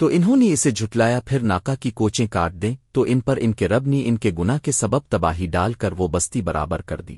تو انہوں نے اسے جھٹلایا، پھر ناکا کی کوچیں کاٹ دیں، تو ان پر ان کے رب نے ان کے گناہ کے سبب تباہی ڈال کر وہ بستی برابر کر دی۔